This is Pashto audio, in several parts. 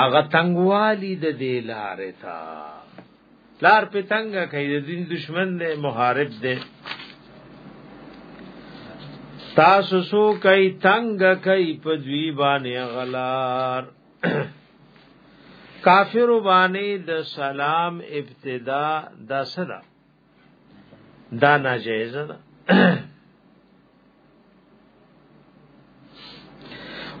هغه تنگوالی د دې لارې تا لار په تنگ کوي د دین دشمن دی محارب دی تاسو سو کوي تنگ کوي په دوی باندې غلار کافر باندې د سلام ابتدا د صدا دا ناجیز ده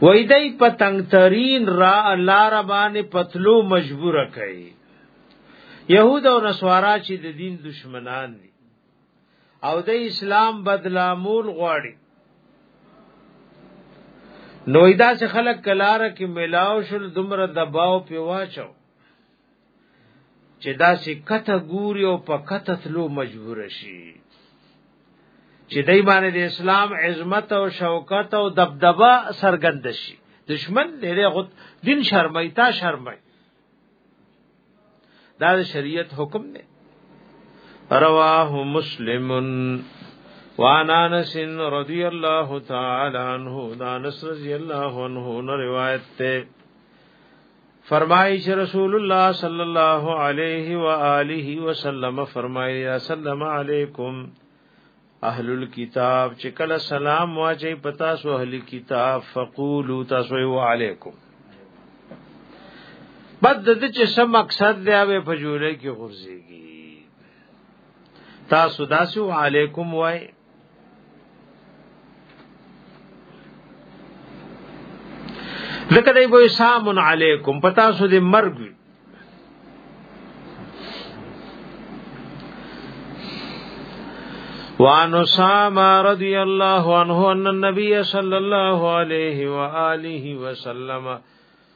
وای دای په تنگ ترین را لار باندې پتلو مجبور کړي يهود او نصارا چې د دین دشمنان دي او د اسلام بدلامول غواړي نویدا سے خلق کلار کی ملاو شل دمر دباو پیواچو چې دا سې کته ګوري او په کته تلو مجبور شي چې دای باندې د اسلام عظمت او شوکت او دبدبه سرګند شي دشمن لري غوت دین شرمای تا شرمای دا شریعت حکم دی رواه مسلم وعن انس رضی الله تعالی عنہ دا انس رضی الله عنہ روایت ته فرمایي چې رسول الله صلی الله علیه و آله وسلم فرمایي السلام علیکم اهل الكتاب چې کله سلام واچي پتا سو اهل کتاب فقولوا تاسو علیکم بد د چې سم مقصد دی او په جوړه کې غورځيږي تاسو داسو علیکم وای ذکر دی بو سلام علیکم پتا سو دی مرګ وعن اسامه رضی الله عنه ان النبي صلی الله علیه و آله وسلم